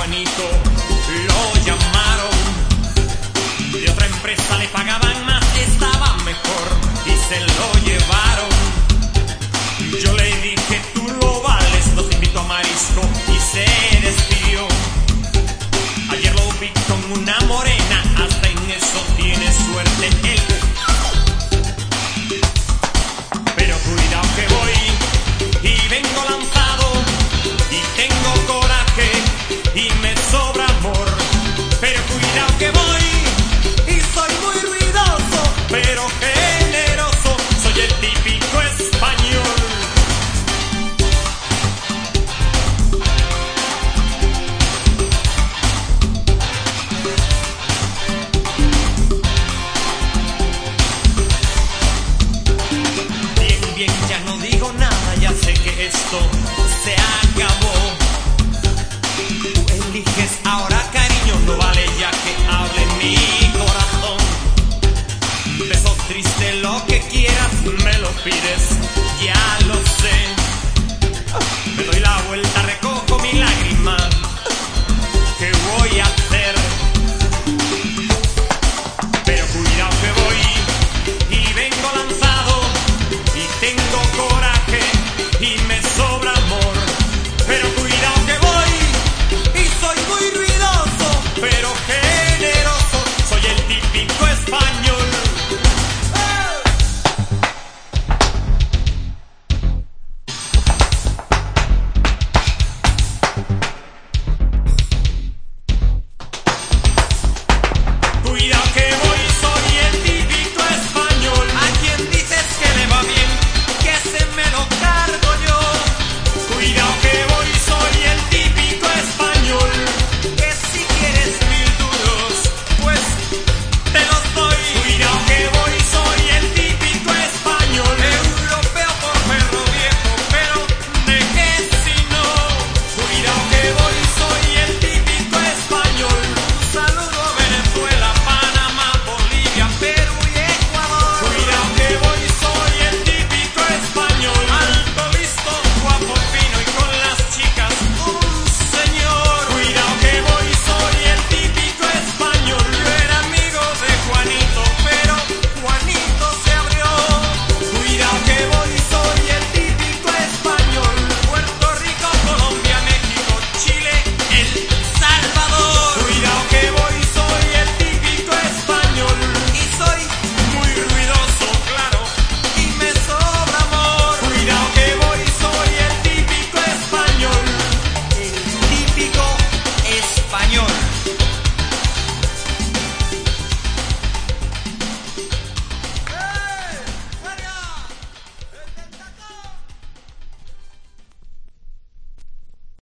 Juanito. He meant